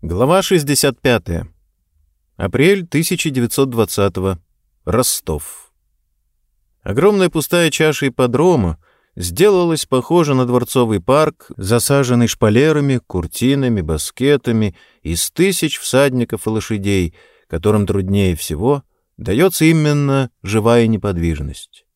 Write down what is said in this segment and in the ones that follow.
Глава 65. Апрель 1920. Ростов. Огромная пустая чаша ипподрома сделалась похожа на дворцовый парк, засаженный шпалерами, куртинами, баскетами из тысяч всадников и лошадей, которым труднее всего дается именно живая неподвижность.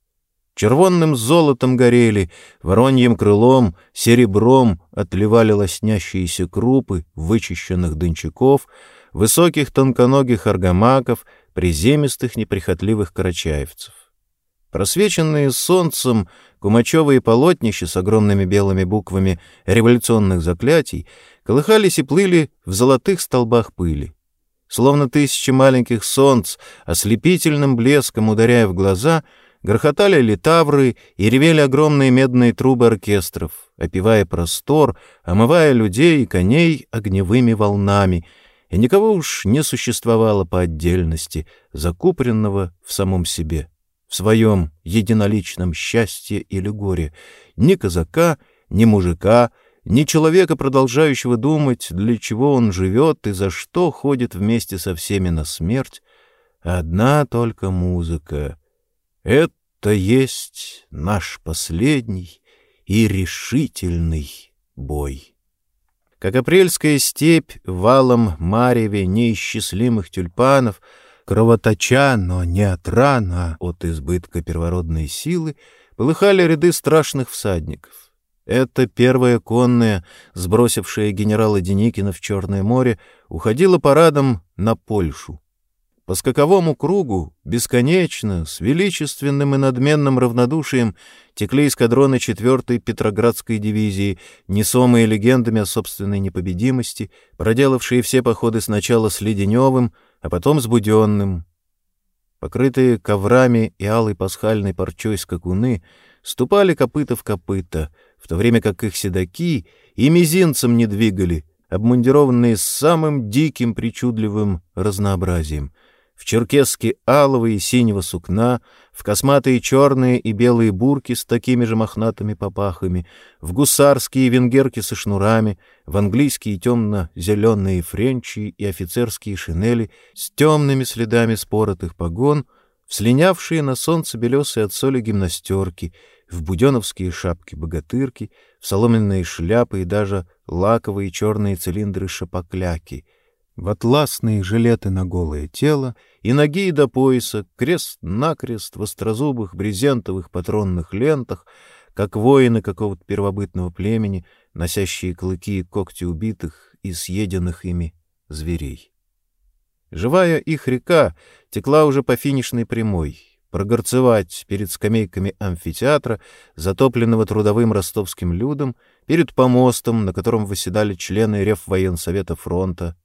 Червонным золотом горели, вороньим крылом, серебром отливали лоснящиеся крупы вычищенных дынчаков, высоких тонконогих аргамаков, приземистых неприхотливых карачаевцев. Просвеченные солнцем кумачевые полотнища с огромными белыми буквами революционных заклятий колыхались и плыли в золотых столбах пыли. Словно тысячи маленьких солнц, ослепительным блеском ударяя в глаза — Грохотали литавры и ревели огромные медные трубы оркестров, опивая простор, омывая людей и коней огневыми волнами, и никого уж не существовало по отдельности, закупоренного в самом себе, в своем единоличном счастье или горе, ни казака, ни мужика, ни человека, продолжающего думать, для чего он живет и за что ходит вместе со всеми на смерть, одна только музыка — это есть наш последний и решительный бой. Как апрельская степь валом мареве неисчислимых тюльпанов, кровоточа, но не от рана, от избытка первородной силы, полыхали ряды страшных всадников. Это первая конная, сбросившая генерала Деникина в Черное море, уходила парадом на Польшу. По скаковому кругу, бесконечно, с величественным и надменным равнодушием, текли эскадроны 4-й Петроградской дивизии, несомые легендами о собственной непобедимости, проделавшие все походы сначала с Леденевым, а потом с Буденным. Покрытые коврами и алой пасхальной парчой скакуны ступали копыта в копыта, в то время как их седаки и мизинцем не двигали, обмундированные самым диким причудливым разнообразием — в черкеске алого и синего сукна, в косматые черные и белые бурки с такими же мохнатыми попахами, в гусарские венгерки со шнурами, в английские темно-зеленые френчи и офицерские шинели с темными следами споротых погон, в слинявшие на солнце белесые от соли гимнастерки, в буденовские шапки-богатырки, в соломенные шляпы и даже лаковые черные цилиндры-шапокляки — в атласные жилеты на голое тело и ноги до пояса, крест-накрест в острозубых брезентовых патронных лентах, как воины какого-то первобытного племени, носящие клыки и когти убитых и съеденных ими зверей. Живая их река текла уже по финишной прямой, прогорцевать перед скамейками амфитеатра, затопленного трудовым ростовским людом, перед помостом, на котором восседали члены Реввоенсовета фронта,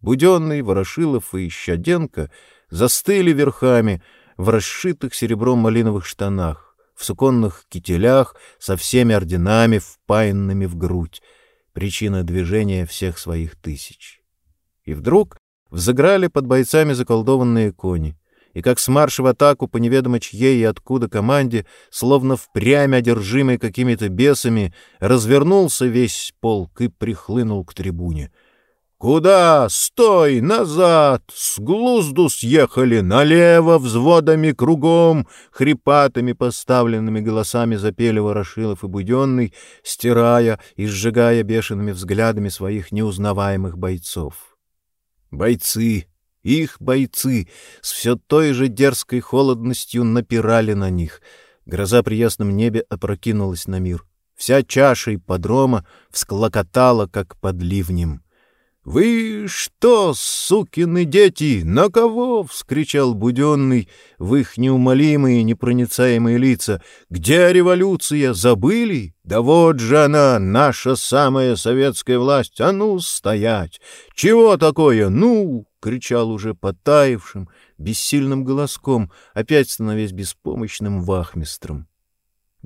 Буденный, Ворошилов и Щаденко застыли верхами в расшитых серебром малиновых штанах, в суконных кителях со всеми орденами, впаянными в грудь, причина движения всех своих тысяч. И вдруг взыграли под бойцами заколдованные кони, и как с марша в атаку по неведомо чьей и откуда команде, словно впрямь одержимый какими-то бесами, развернулся весь полк и прихлынул к трибуне — «Куда? Стой! Назад! С глузду съехали! Налево! Взводами кругом!» Хрипатыми поставленными голосами запели Ворошилов и Буденный, стирая и сжигая бешеными взглядами своих неузнаваемых бойцов. Бойцы, их бойцы, с все той же дерзкой холодностью напирали на них. Гроза при ясном небе опрокинулась на мир. Вся чаша ипподрома всклокотала, как под ливнем. «Вы что, сукины дети, на кого?» — вскричал Буденный в их неумолимые непроницаемые лица. «Где революция? Забыли? Да вот же она, наша самая советская власть! А ну, стоять! Чего такое? Ну!» — кричал уже потаившим, бессильным голоском, опять становясь беспомощным вахмистром.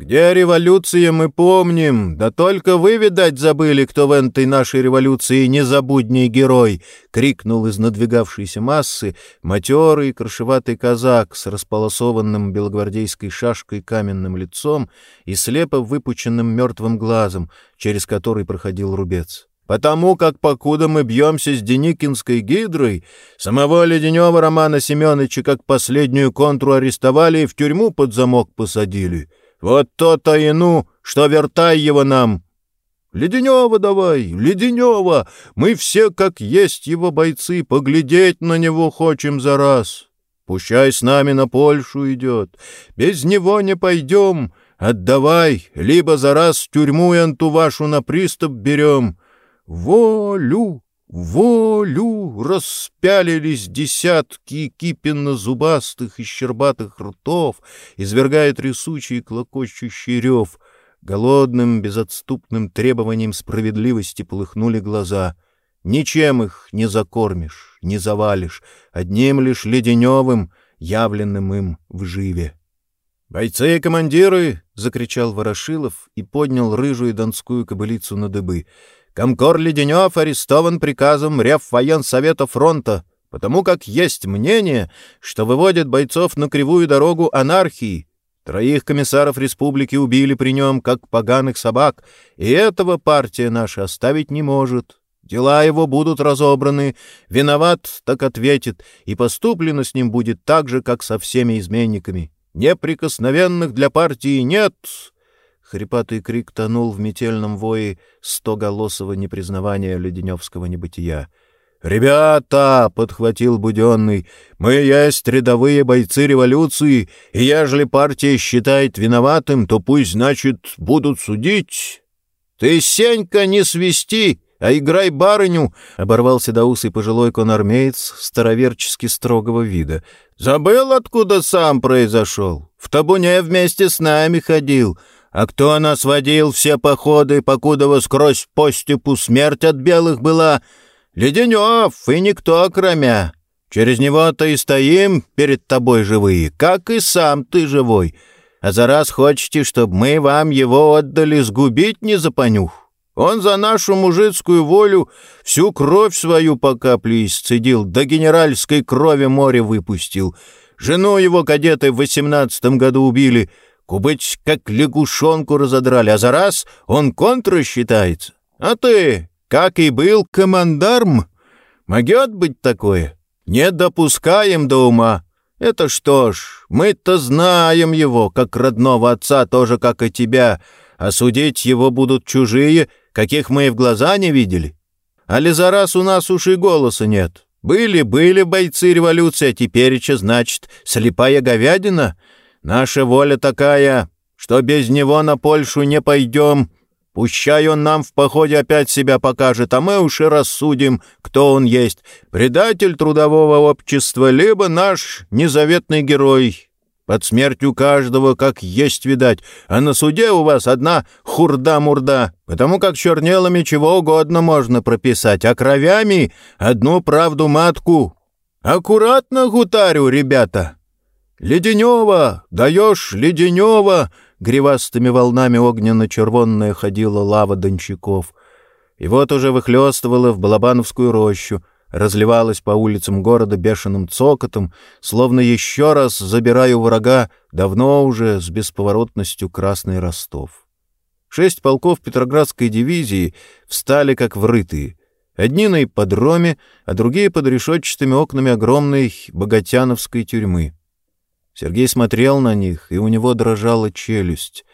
Где революция, мы помним, да только вы, видать, забыли, кто в этой нашей революции незабудний герой!» — крикнул из надвигавшейся массы матерый крышеватый казак с располосованным белогвардейской шашкой каменным лицом и слепо выпученным мертвым глазом, через который проходил рубец. потому как, покуда мы бьемся с Деникинской гидрой, самого Леденева Романа Семеновича как последнюю контру арестовали и в тюрьму под замок посадили. Вот то-то и ну, что вертай его нам. Леденева давай, Леденева, мы все, как есть его бойцы, поглядеть на него хочем за раз. Пущай с нами на Польшу идет, без него не пойдем, отдавай, либо за раз тюрьму анту вашу на приступ берем». Волю! Волю! Распялились десятки кипенно-зубастых и щербатых ртов, извергая трясучий клокочущий рев. Голодным, безотступным требованием справедливости полыхнули глаза. Ничем их не закормишь, не завалишь, одним лишь леденевым, явленным им в живе. «Бойцы и командиры!» — закричал Ворошилов и поднял рыжую донскую кобылицу на дыбы — Комкор Леденев арестован приказом Реввоенсовета фронта, потому как есть мнение, что выводит бойцов на кривую дорогу анархии. Троих комиссаров республики убили при нем, как поганых собак, и этого партия наша оставить не может. Дела его будут разобраны, виноват, так ответит, и поступлено с ним будет так же, как со всеми изменниками. Неприкосновенных для партии нет, Хрипатый крик тонул в метельном вое стоголосого непризнавания леденевского небытия. «Ребята!» — подхватил Буденный. «Мы есть рядовые бойцы революции, и ежели партия считает виноватым, то пусть, значит, будут судить». «Ты, Сенька, не свисти, а играй барыню!» — оборвался доусый пожилой конармеец староверчески строгого вида. «Забыл, откуда сам произошел? В табуне вместе с нами ходил». А кто нас водил все походы, покуда сквозь по степу смерть от белых была? Леденев и никто, кроме. Через него-то и стоим перед тобой живые, как и сам ты живой. А за раз хочете, чтобы мы вам его отдали сгубить не за понюх? Он за нашу мужицкую волю всю кровь свою по капле исцедил, до генеральской крови море выпустил. Жену его кадеты в восемнадцатом году убили — Кубыч как лягушонку разодрали, а за раз он контра считается. А ты, как и был командарм, могет быть такое? Не допускаем до ума. Это что ж, мы-то знаем его, как родного отца, тоже как и тебя, а судить его будут чужие, каких мы и в глаза не видели. А ли за раз у нас уж и голоса нет. Были-были бойцы революции, а теперь, значит, слепая говядина — Наша воля такая, что без него на Польшу не пойдем. Пущай он нам в походе опять себя покажет, а мы уж и рассудим, кто он есть, предатель трудового общества, либо наш незаветный герой. Под смертью каждого, как есть видать, а на суде у вас одна хурда-мурда, потому как чернелами чего угодно можно прописать, а кровями одну правду матку. Аккуратно гутарю, ребята!» «Леденева! Даешь Леденева!» Гривастыми волнами огненно-червонная ходила лава дончаков. И вот уже выхлестывала в Балабановскую рощу, разливалась по улицам города бешеным цокотом, словно еще раз, забирая у врага, давно уже с бесповоротностью красный Ростов. Шесть полков Петроградской дивизии встали как врытые. Одни на ипподроме, а другие под решетчатыми окнами огромной богатяновской тюрьмы. Сергей смотрел на них, и у него дрожала челюсть.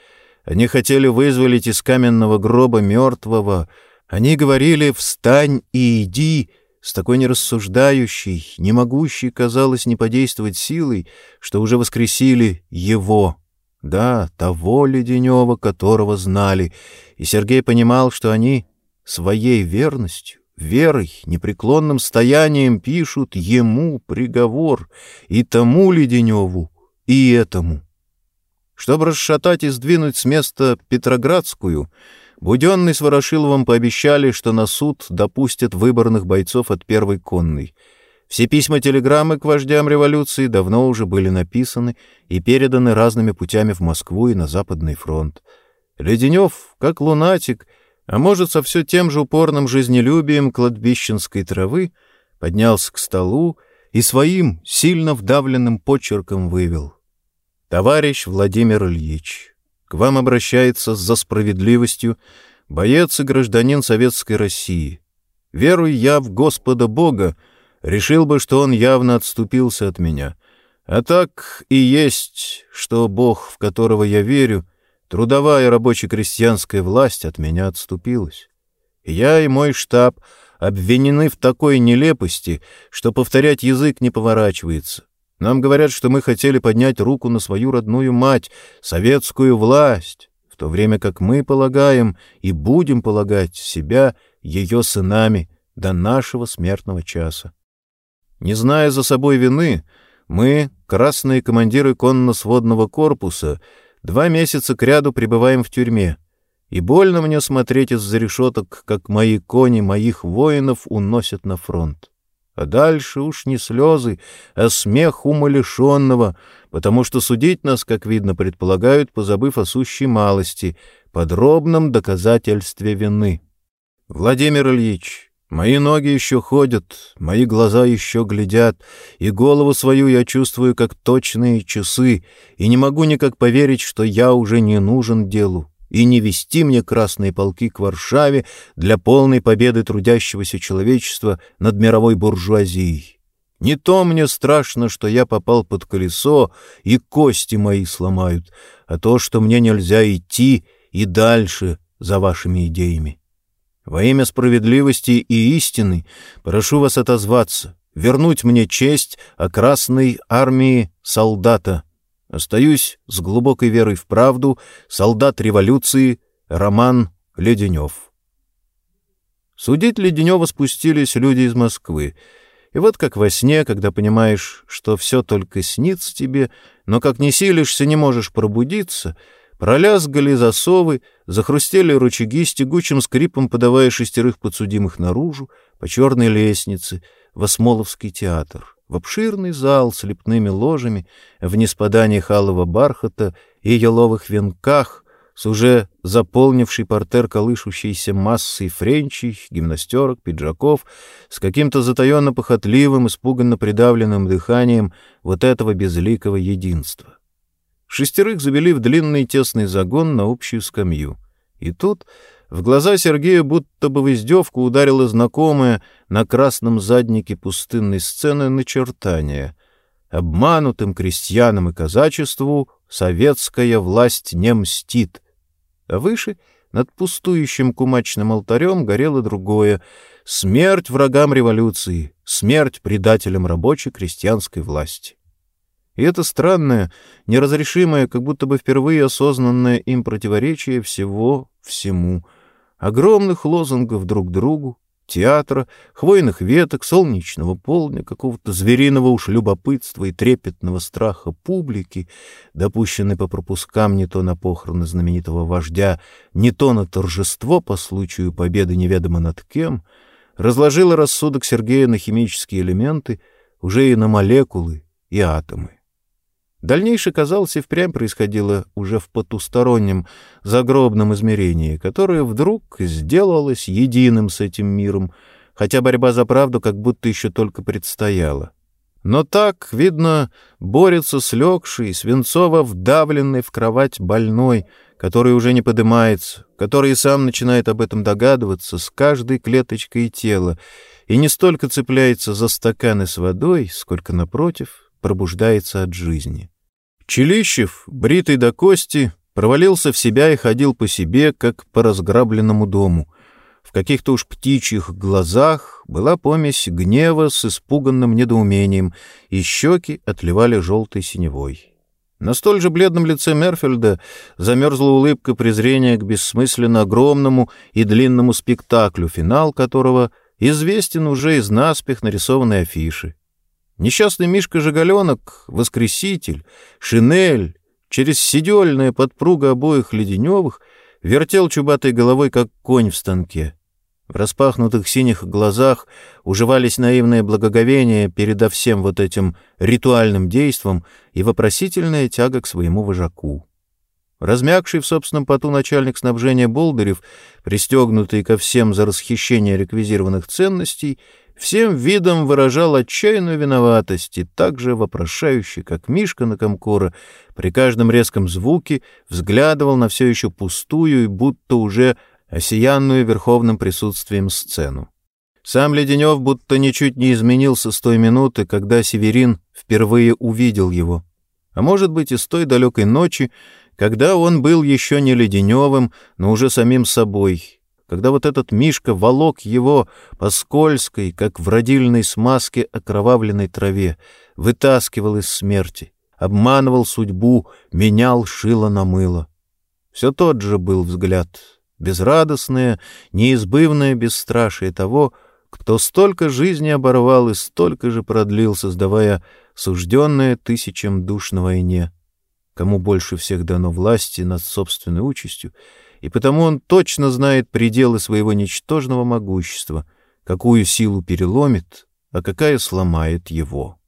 Они хотели вызволить из каменного гроба мертвого. Они говорили «встань и иди», с такой нерассуждающей, не могущей, казалось, не подействовать силой, что уже воскресили его. Да, того Леденева, которого знали. И Сергей понимал, что они своей верностью, верой, непреклонным стоянием пишут ему приговор и тому Леденеву, и этому. Чтобы расшатать и сдвинуть с места Петроградскую, Буденный с Ворошиловым пообещали, что на суд допустят выборных бойцов от первой конной. Все письма-телеграммы к вождям революции давно уже были написаны и переданы разными путями в Москву и на Западный фронт. Леденев, как лунатик, а может, со все тем же упорным жизнелюбием кладбищенской травы, поднялся к столу и своим сильно вдавленным почерком вывел. «Товарищ Владимир Ильич, к вам обращается за справедливостью боец и гражданин Советской России. Веруй я в Господа Бога, решил бы, что он явно отступился от меня. А так и есть, что Бог, в которого я верю, трудовая рабоче-крестьянская власть от меня отступилась. Я и мой штаб обвинены в такой нелепости, что повторять язык не поворачивается. Нам говорят, что мы хотели поднять руку на свою родную мать, советскую власть, в то время как мы полагаем и будем полагать себя ее сынами до нашего смертного часа. Не зная за собой вины, мы, красные командиры конно-сводного корпуса, два месяца кряду пребываем в тюрьме, и больно мне смотреть из-за решеток, как мои кони моих воинов уносят на фронт. А дальше уж не слезы, а смех умалишенного, потому что судить нас, как видно, предполагают, позабыв о сущей малости, подробном доказательстве вины. Владимир Ильич, мои ноги еще ходят, мои глаза еще глядят, и голову свою я чувствую как точные часы, и не могу никак поверить, что я уже не нужен делу и не вести мне красные полки к Варшаве для полной победы трудящегося человечества над мировой буржуазией. Не то мне страшно, что я попал под колесо, и кости мои сломают, а то, что мне нельзя идти и дальше за вашими идеями. Во имя справедливости и истины прошу вас отозваться, вернуть мне честь о Красной армии солдата, Остаюсь с глубокой верой в правду, солдат революции, Роман Леденев. Судить Леденева спустились люди из Москвы. И вот как во сне, когда понимаешь, что все только снится тебе, но как не силишься, не можешь пробудиться, пролязгали засовы, захрустели рычаги с тягучим скрипом, подавая шестерых подсудимых наружу по черной лестнице в Осмоловский театр в обширный зал с лепными ложами, в неспаданиях алого бархата и еловых венках, с уже заполнивший портер колышущейся массой френчей, гимнастерок, пиджаков, с каким-то затаенно похотливым, испуганно придавленным дыханием вот этого безликого единства. Шестерых завели в длинный тесный загон на общую скамью. И тут в глаза Сергея будто бы в издевку ударило знакомое на красном заднике пустынной сцены начертание. Обманутым крестьянам и казачеству советская власть не мстит. А выше, над пустующим кумачным алтарем, горело другое — смерть врагам революции, смерть предателям рабочей крестьянской власти. И это странное, неразрешимое, как будто бы впервые осознанное им противоречие всего всему — огромных лозунгов друг другу, театра, хвойных веток, солнечного полдня, какого-то звериного уж любопытства и трепетного страха публики, допущенной по пропускам не то на похороны знаменитого вождя, не то на торжество по случаю победы неведомо над кем, разложила рассудок Сергея на химические элементы, уже и на молекулы и атомы. Дальнейшее, казалось, и впрямь происходило уже в потустороннем, загробном измерении, которое вдруг сделалось единым с этим миром, хотя борьба за правду как будто еще только предстояла. Но так, видно, борется с легшей, свинцово вдавленной в кровать больной, который уже не поднимается, который и сам начинает об этом догадываться с каждой клеточкой тела, и не столько цепляется за стаканы с водой, сколько, напротив, пробуждается от жизни. Челищев, бритый до кости, провалился в себя и ходил по себе, как по разграбленному дому. В каких-то уж птичьих глазах была помесь гнева с испуганным недоумением, и щеки отливали желтой синевой. На столь же бледном лице Мерфельда замерзла улыбка презрения к бессмысленно огромному и длинному спектаклю, финал которого известен уже из наспех нарисованной афиши. Несчастный Мишка Жигаленок, Воскреситель, Шинель, через сидельная подпруга обоих Леденевых вертел чубатой головой, как конь в станке. В распахнутых синих глазах уживались наивное благоговение передо всем вот этим ритуальным действом и вопросительная тяга к своему вожаку. Размягший в собственном поту начальник снабжения Болдырев, пристегнутый ко всем за расхищение реквизированных ценностей, всем видом выражал отчаянную виноватость и так же вопрошающий, как Мишка на комкора, при каждом резком звуке взглядывал на все еще пустую и будто уже осиянную верховным присутствием сцену. Сам Леденев будто ничуть не изменился с той минуты, когда Северин впервые увидел его. А может быть, и с той далекой ночи, когда он был еще не Леденевым, но уже самим собой, когда вот этот Мишка волок его по скользкой, как в родильной смазке окровавленной траве, вытаскивал из смерти, обманывал судьбу, менял шило на мыло. Все тот же был взгляд, безрадостное, неизбывное бесстрашие того, кто столько жизни оборвал и столько же продлил, создавая сужденное тысячам душ на войне, кому больше всех дано власти над собственной участью, и потому он точно знает пределы своего ничтожного могущества, какую силу переломит, а какая сломает его.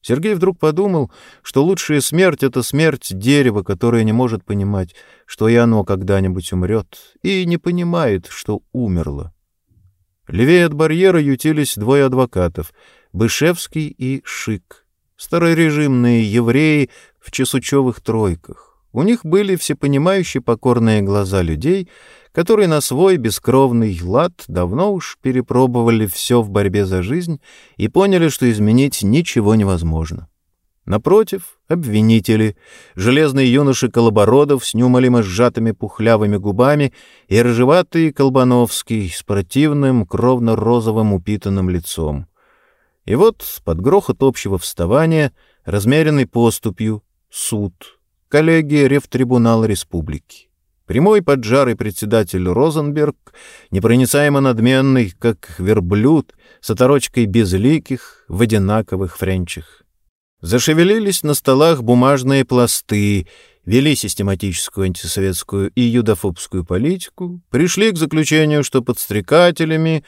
Сергей вдруг подумал, что лучшая смерть — это смерть дерева, которое не может понимать, что и оно когда-нибудь умрет, и не понимает, что умерло. Левее от барьера ютились двое адвокатов — Бышевский и Шик, старорежимные евреи в чесучевых тройках. У них были всепонимающие покорные глаза людей, которые на свой бескровный лад давно уж перепробовали все в борьбе за жизнь и поняли, что изменить ничего невозможно. Напротив, обвинители, железный юноши Колобородов с неумолимо сжатыми пухлявыми губами и рыжеватый Колбановский с противным кровно-розовым упитанным лицом. И вот под грохот общего вставания, размеренный поступью, суд — коллегия Ревтрибунала Республики. Прямой поджарый председатель Розенберг, непроницаемо надменный, как верблюд, с оторочкой безликих в одинаковых френчах. Зашевелились на столах бумажные пласты, вели систематическую антисоветскую и юдофобскую политику, пришли к заключению, что подстрекателями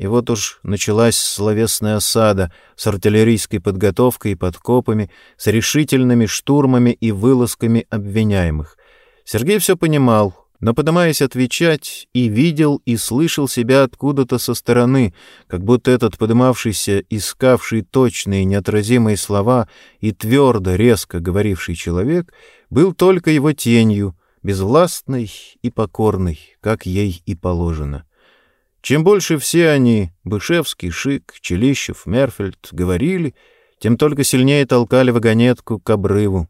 и вот уж началась словесная осада с артиллерийской подготовкой и подкопами, с решительными штурмами и вылазками обвиняемых. Сергей все понимал, но, подымаясь отвечать, и видел, и слышал себя откуда-то со стороны, как будто этот подымавшийся, искавший точные неотразимые слова и твердо, резко говоривший человек был только его тенью, безвластной и покорной, как ей и положено. Чем больше все они, Бышевский, Шик, Челищев, Мерфельд, говорили, тем только сильнее толкали вагонетку к обрыву.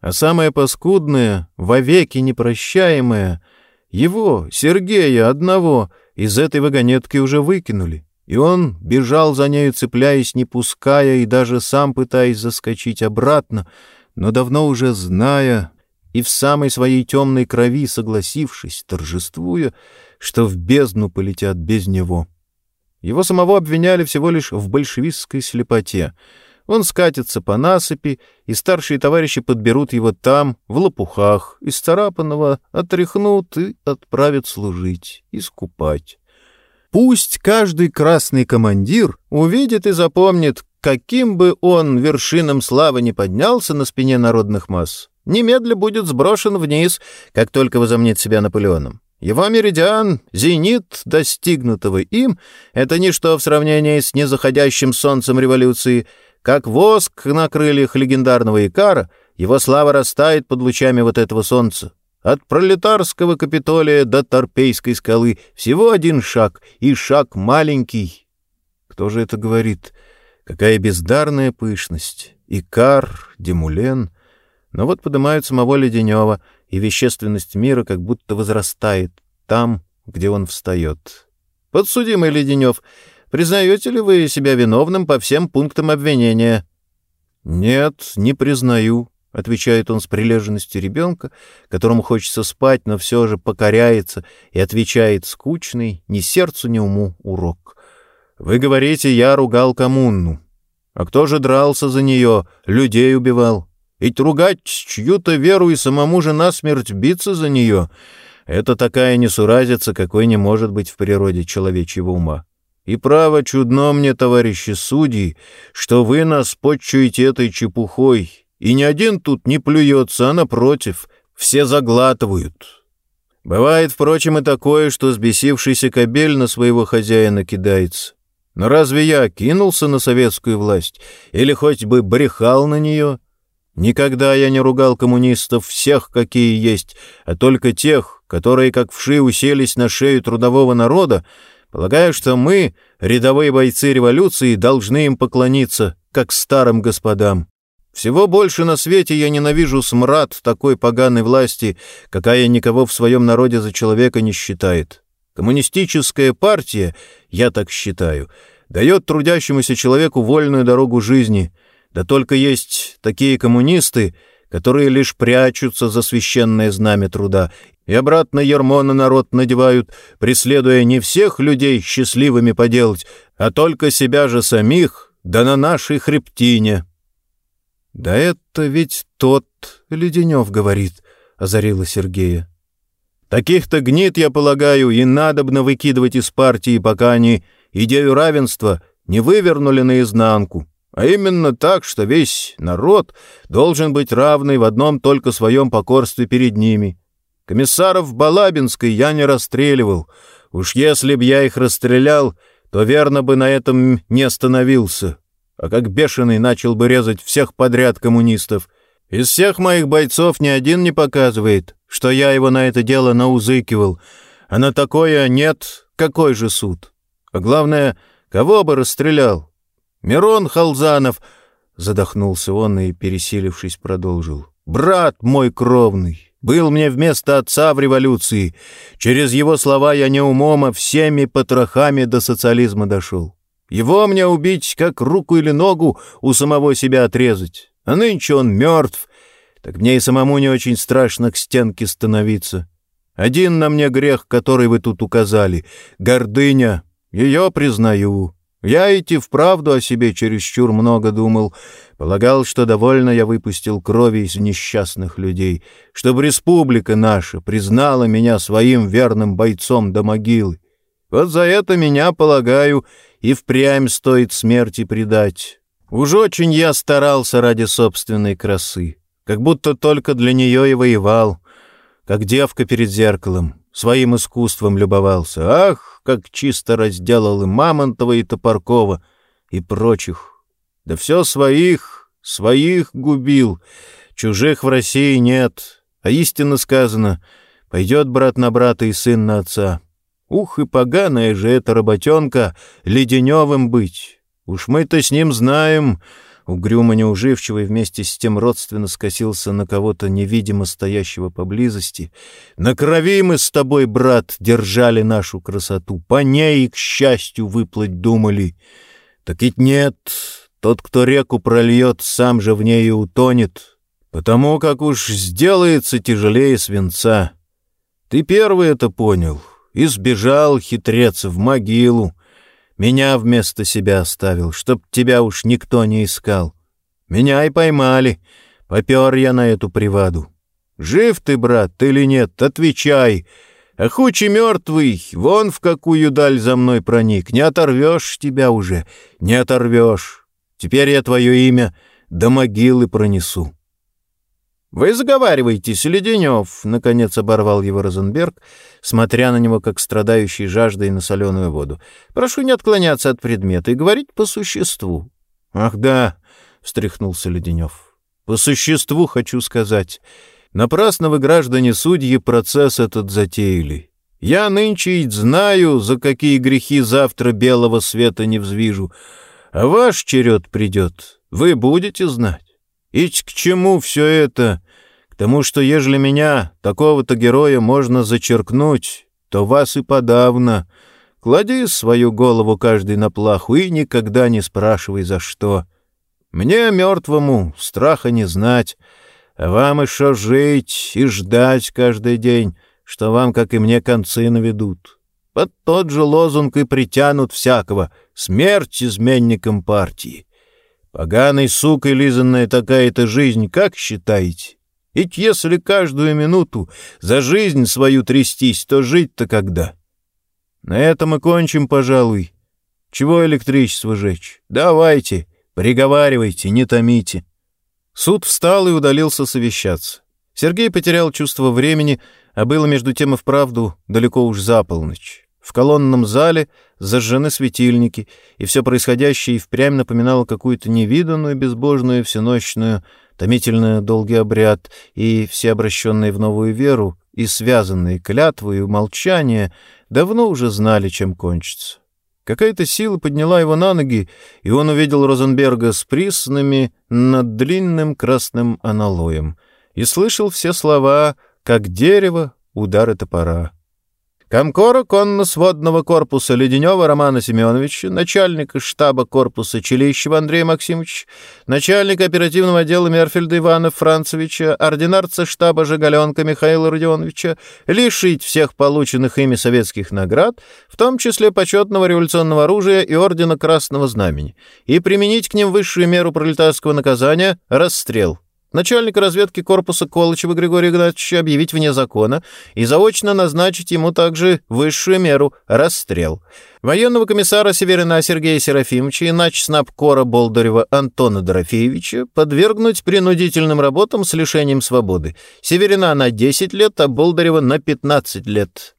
А самое паскудное, вовеки непрощаемое, его, Сергея, одного, из этой вагонетки уже выкинули, и он бежал за нею, цепляясь, не пуская и даже сам пытаясь заскочить обратно, но давно уже зная и в самой своей темной крови согласившись, торжествуя, что в бездну полетят без него. Его самого обвиняли всего лишь в большевистской слепоте. Он скатится по насыпи, и старшие товарищи подберут его там, в лопухах, из царапанного отряхнут и отправят служить, искупать. Пусть каждый красный командир увидит и запомнит, каким бы он вершинам славы не поднялся на спине народных масс, немедля будет сброшен вниз, как только возомнит себя Наполеоном. Его меридиан, зенит достигнутого им, это ничто в сравнении с незаходящим солнцем революции. Как воск на крыльях легендарного Икара, его слава растает под лучами вот этого солнца. От пролетарского Капитолия до Торпейской скалы всего один шаг, и шаг маленький. Кто же это говорит? Какая бездарная пышность! Икар, Демулен. Но вот поднимают самого Леденева — и вещественность мира как будто возрастает там, где он встает. «Подсудимый Леденев, признаете ли вы себя виновным по всем пунктам обвинения?» «Нет, не признаю», — отвечает он с прилежностью ребенка, которому хочется спать, но все же покоряется и отвечает скучный, ни сердцу, ни уму урок. «Вы говорите, я ругал коммуну. А кто же дрался за нее, людей убивал? Ведь ругать чью-то веру и самому же насмерть биться за нее — это такая несуразица, какой не может быть в природе человечьего ума. И право чудно мне, товарищи судьи, что вы нас подчуете этой чепухой, и ни один тут не плюется, а напротив, все заглатывают. Бывает, впрочем, и такое, что сбесившийся кобель на своего хозяина кидается. Но разве я кинулся на советскую власть или хоть бы брехал на нее?» Никогда я не ругал коммунистов всех, какие есть, а только тех, которые как вши уселись на шею трудового народа, полагаю, что мы, рядовые бойцы революции, должны им поклониться, как старым господам. Всего больше на свете я ненавижу смрад такой поганой власти, какая никого в своем народе за человека не считает. Коммунистическая партия, я так считаю, дает трудящемуся человеку вольную дорогу жизни. Да только есть такие коммунисты, которые лишь прячутся за священное знамя труда и обратно ермо на народ надевают, преследуя не всех людей счастливыми поделать, а только себя же самих, да на нашей хребтине». «Да это ведь тот Леденев говорит», — озарила Сергея. «Таких-то гнит, я полагаю, и надобно выкидывать из партии, пока они идею равенства не вывернули наизнанку, а именно так, что весь народ должен быть равный в одном только своем покорстве перед ними. Комиссаров Балабинской я не расстреливал. Уж если б я их расстрелял, то верно бы на этом не остановился а как бешеный начал бы резать всех подряд коммунистов. Из всех моих бойцов ни один не показывает, что я его на это дело наузыкивал, а на такое нет, какой же суд? А главное, кого бы расстрелял? Мирон Халзанов, задохнулся он и, пересилившись, продолжил. Брат мой кровный, был мне вместо отца в революции. Через его слова я не умом, а всеми потрохами до социализма дошел. Его мне убить, как руку или ногу у самого себя отрезать. А нынче он мертв, так мне и самому не очень страшно к стенке становиться. Один на мне грех, который вы тут указали — гордыня. Ее признаю. Я идти вправду о себе чересчур много думал. Полагал, что довольно я выпустил крови из несчастных людей, чтобы республика наша признала меня своим верным бойцом до могилы. Вот за это меня, полагаю, и впрямь стоит смерти предать. Уж очень я старался ради собственной красы, как будто только для нее и воевал, как девка перед зеркалом, своим искусством любовался. Ах, как чисто разделал и Мамонтова, и Топоркова, и прочих. Да все своих, своих губил, чужих в России нет, а истинно сказано, пойдет брат на брата и сын на отца. Ух, и поганая же эта работенка леденевым быть. Уж мы-то с ним знаем. Угрюмо неуживчивый вместе с тем родственно скосился на кого-то невидимо стоящего поблизости. На крови мы с тобой, брат, держали нашу красоту. По ней, к счастью, выплыть думали. Так ведь нет, тот, кто реку прольет, сам же в ней и утонет, потому как уж сделается тяжелее свинца. Ты первый это понял, и сбежал, хитрец, в могилу. Меня вместо себя оставил, чтоб тебя уж никто не искал. Меня и поймали. Попер я на эту приваду. Жив ты, брат, или нет, отвечай. А хучи мертвый, вон в какую даль за мной проник. Не оторвешь тебя уже, не оторвешь. Теперь я твое имя до могилы пронесу. «Вы заговариваетесь, Леденев!» — наконец оборвал его Розенберг, смотря на него, как страдающий жаждой на соленую воду. «Прошу не отклоняться от предмета и говорить по существу». «Ах да!» — встряхнулся Леденев. «По существу хочу сказать. Напрасно вы, граждане судьи, процесс этот затеяли. Я нынче и знаю, за какие грехи завтра белого света не взвижу. А ваш черед придет, вы будете знать. И к чему все это? К тому, что ежели меня, такого-то героя, можно зачеркнуть, то вас и подавно. Клади свою голову каждый на плаху и никогда не спрашивай, за что. Мне, мертвому, страха не знать, а вам еще жить и ждать каждый день, что вам, как и мне, концы наведут. Под тот же лозунг и притянут всякого — смерть изменникам партии. Поганой сукой лизанная такая-то жизнь, как считаете? Ведь если каждую минуту за жизнь свою трястись, то жить-то когда? На этом и кончим, пожалуй. Чего электричество жечь? Давайте, приговаривайте, не томите. Суд встал и удалился совещаться. Сергей потерял чувство времени, а было между тем и вправду далеко уж за полночь. В колонном зале зажжены светильники, и все происходящее и впрямь напоминало какую-то невиданную, безбожную, всенощную, томительно долгий обряд, и все обращенные в новую веру, и связанные клятвою молчания, давно уже знали, чем кончится. Какая-то сила подняла его на ноги, и он увидел Розенберга с приснами над длинным красным аналоем и слышал все слова, как дерево, удары топора. Комкора конно-сводного корпуса Леденева Романа Семеновича, начальника штаба корпуса Челищева Андрея Максимовича, начальника оперативного отдела Мерфельда Ивана Францевича, ординарца штаба Жигаленка Михаила Родионовича лишить всех полученных ими советских наград, в том числе почетного революционного оружия и ордена Красного Знамени, и применить к ним высшую меру пролетарского наказания — расстрел начальника разведки корпуса Колычева Григория Игнатьевича объявить вне закона и заочно назначить ему также высшую меру — расстрел. Военного комиссара Северина Сергея Серафимовича и начснабкора Болдырева Антона Дорофеевича подвергнуть принудительным работам с лишением свободы. Северина на 10 лет, а Болдырева на 15 лет.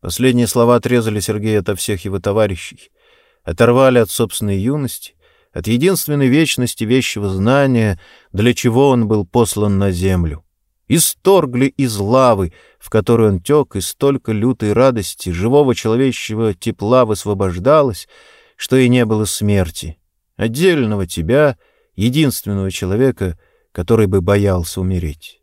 Последние слова отрезали Сергея от всех его товарищей, оторвали от собственной юности, от единственной вечности вещего знания, для чего он был послан на землю. Исторгли из лавы, в которой он тек, и столько лютой радости, живого человеческого тепла высвобождалось, что и не было смерти. Отдельного тебя, единственного человека, который бы боялся умереть.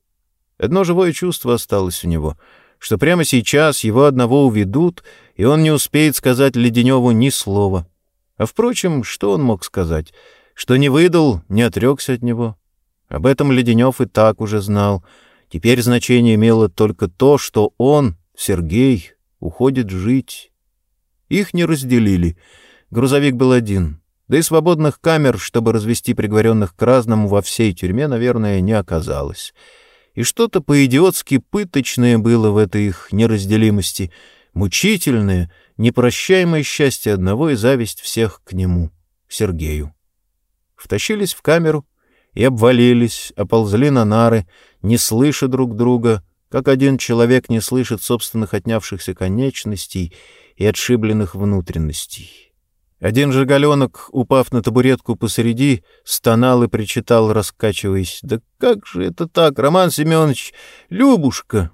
Одно живое чувство осталось у него, что прямо сейчас его одного уведут, и он не успеет сказать Леденеву ни слова — а, впрочем, что он мог сказать? Что не выдал, не отрекся от него. Об этом Леденев и так уже знал. Теперь значение имело только то, что он, Сергей, уходит жить. Их не разделили. Грузовик был один. Да и свободных камер, чтобы развести приговоренных к разному во всей тюрьме, наверное, не оказалось. И что-то по-идиотски пыточное было в этой их неразделимости, мучительное — непрощаемое счастье одного и зависть всех к нему, Сергею. Втащились в камеру и обвалились, оползли на нары, не слыша друг друга, как один человек не слышит собственных отнявшихся конечностей и отшибленных внутренностей. Один же галенок, упав на табуретку посреди, стонал и причитал, раскачиваясь. «Да как же это так, Роман Семенович? Любушка,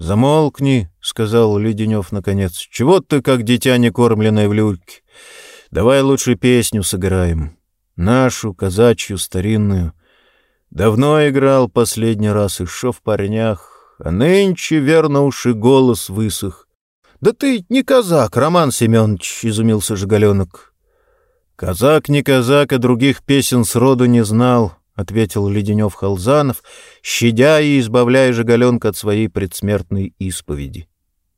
«Замолкни», — сказал Леденев наконец. «Чего ты, как дитя некормленное в люльке? Давай лучше песню сыграем. Нашу, казачью, старинную. Давно играл последний раз, и шо в парнях, а нынче, верно уж, и голос высох. «Да ты не казак, Роман Семенович», — изумился Жигаленок. «Казак не казак, а других песен сроду не знал ответил Леденев Халзанов, щадя и избавляя Жигаленка от своей предсмертной исповеди.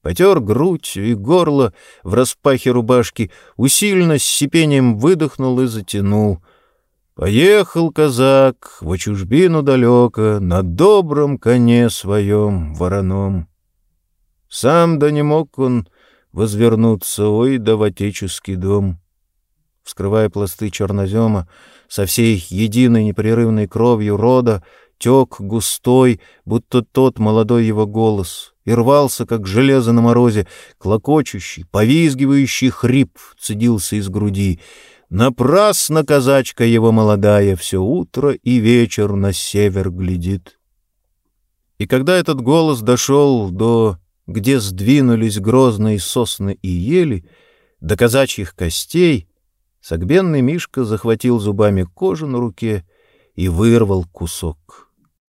Потер грудь и горло в распахе рубашки, усиленно с сипением выдохнул и затянул. Поехал казак в чужбину далеко, на добром коне своем вороном. Сам да не мог он возвернуться, ой, да в отеческий дом. Вскрывая пласты чернозема, со всей единой непрерывной кровью рода тек густой, будто тот молодой его голос, и рвался, как железо на морозе, клокочущий, повизгивающий хрип цедился из груди. Напрасно казачка его молодая все утро и вечер на север глядит. И когда этот голос дошел до где сдвинулись грозные сосны и ели, до казачьих костей — Согбенный Мишка захватил зубами кожу на руке и вырвал кусок.